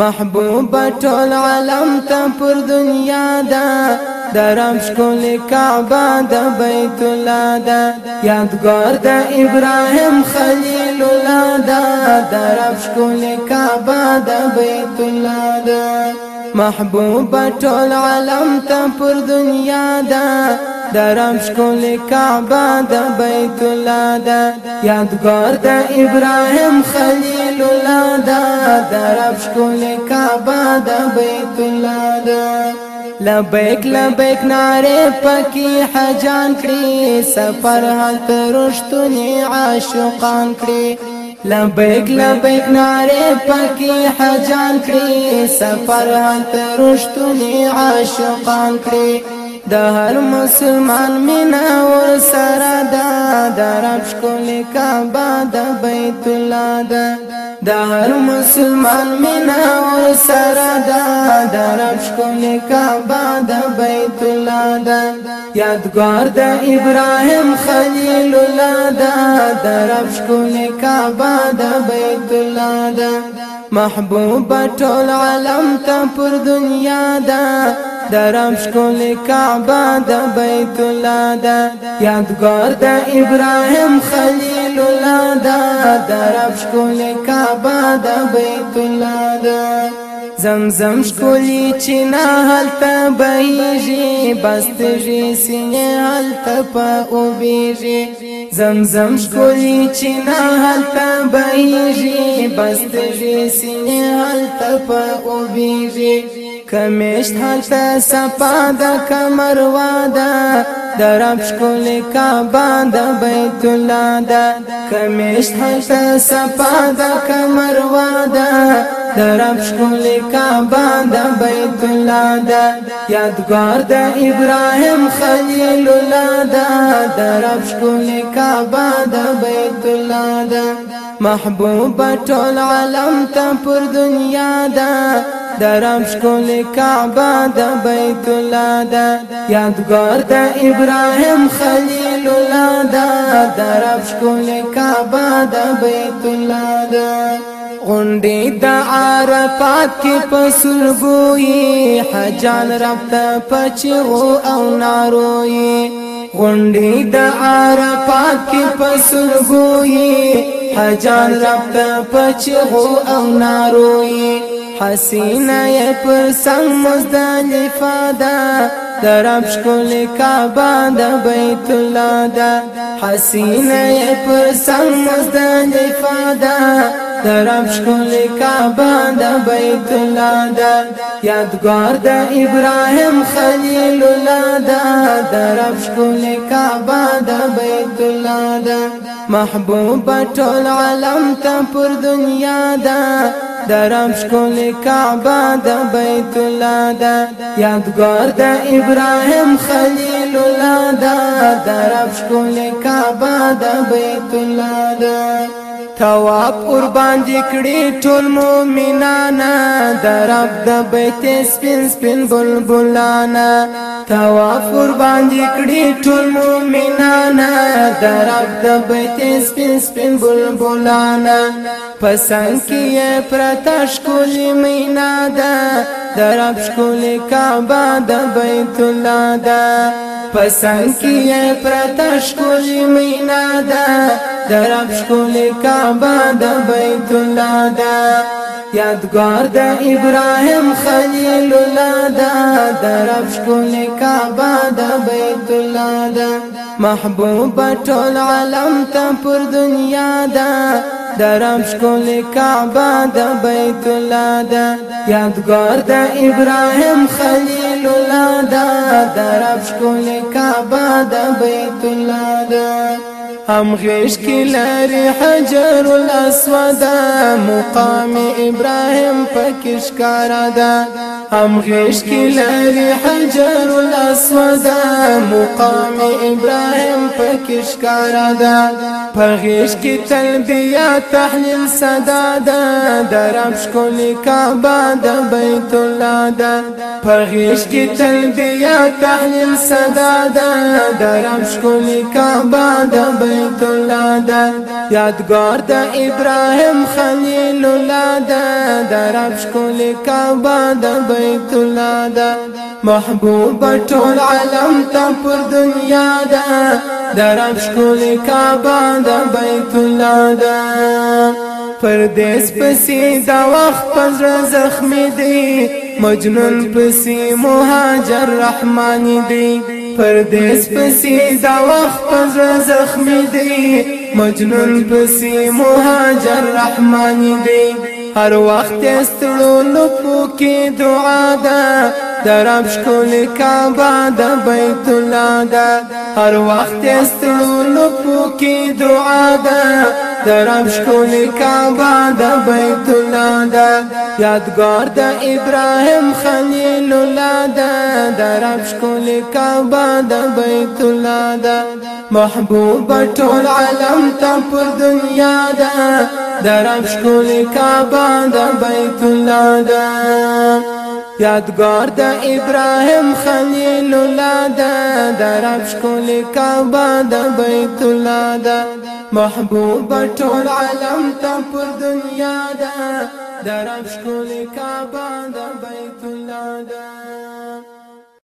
محبوب ټول عالم ته پر دنیا دا درم شکول کعبه د بیت الله دا یادګار د ابراهیم خلیل الله دا درم شکول کعبه د بیت الله دا محبوب ټول عالم ته پر دنیا دا درم شکول کعبه د بیت الله دا یادګار د ابراهیم خلیل لبيك لبيك دا درب بیت لبیک لبیک پکی حجان كري سفر هلت رشتنی عاشقان کړي لبیک لبیک ناره پکی حجان کړي سفر هلت رشتنی عاشقان کړي د هر مسلمان مینا ور سره دا د رب شکول کعبه د بیت الله دا د هر مسلمان مینا ور سره دا د رب شکول کعبه د بیت الله دا یادګار د ابراهیم خلیل الله دا د رب شکول کعبه د بیت الله دا محبوب ټول عالم ته پر دنیا دا درم شکل کعبه د بیت الله دا یادګار د ابراهیم خلیل الله دا درم شکل کعبه د بیت الله دا زمزم شکلی چینا حالتا بهیجی بستجی سینه حالتا پا او بیجی زمزم شکلی چینا حالتا بهیجی بستجی سینه حالتا پا او بیجی کمیشت حالتا سپا دا کمروا دا درب شکل کعبا دا بیت اللہ دا کمیشت حالتا سپا دا کمروا دا درب شکل کعبا دا بیت اللہ دا یادگار دا ابراہیم خلیل اللہ دا درب شکل کعبا دا بیت اللہ دا محبوب ټول عالم ته پر دنیا دا درم شکول کعبه د بیت الله دا یادګار د ابراهیم خلیل الله دا درم شکول کعبه د بیت الله دا غونډې د عرفات کې پسلګوي حجان رب ته پچو او ناروي غونډې د عرفات کې پسلګوي حجان رب ته پچو او ناروي حسینا یې پر سنگ مزدلفه ده د رب ښکلې کعبه د بیت الله ده حسینا یې پر سنگ مزدلفه ده د رب ښکلې کعبه د بیت الله ده یادګار د ابراهیم خلیل الله ده د رب ښکلې کعبه د بیت الله ده محبوب ټول عالم ته پر دنیا ده درم شکول کعبه د بیت الله دا یادګار د ابراهیم خلیل الله دا درم شکول کعبه د بیت الله دا تواب اور باندې کړي ټول مؤمنانا درب د بیت سپین سپین بلبلانا تواب اور باندې کړي ټول مؤمنانا درب د بیت سپین سپین بلبلانا پسند کې پرتاش کولی مینا ده درب شکول کعبه د بیت الله ده پسند کیه پرتا شکولی مینا دا درب شکولی کعبا دا بیت اللہ دا یادگار دا ابراہیم خلیل اللہ دا درب شکولی کعبا دا بیت اللہ دا محبوب ټول عالم ته پر دنیا دا درم شکول کعبه د بیت الله دا یادګار د ابراهیم خلیل الله دا درم شکول کعبه د بیت الله دا هم غیش کی لاری حجر الاسود مقام ابراهیم پکش کارا دا هم غیش کی لاری حجر الاسود مقام ابراهیم پکش کارا دا پغیش کی تلبیہ تحلیل صدا دا درم شکلی کعبہ دا بیت اللہ دا پغیش کی تلبیہ تحلیل صدا دا درم شکلی کعبہ دا بیت حمید الله ده یادگار د ابراهیم خلیل الله ده درب شکل کعبه د بیت الله ده محبوب ټول عالم ته پر دنیا ده درب شکل کعبه د بیت الله ده پردیس پسې دا وخت پر زخمی دی مجنون پسې مهاجر رحمانی دی پردیس پسی دا وخت پر زخمی دی مجنون پسی مهاجر رحمانی دی هر وخت استړو نو پوکي دعا ده درب شکول کعبه د بیت الله ده هر وخت استړو نو پوکي دعا ده درب شکول کعبه د بیت الله ده یادگار د ابراهیم خلیل الله د درب شکول کعبه د بیت الله د محبوب ټول عالم ته پر دنیا د درب شکول کعبه د بیت الله د یادگار د ابراهیم خلیل الله د درب شکول کعبه د بیت الله د محبوب ټول عالم ته پر دنیا د درب شکل کعبه د بیت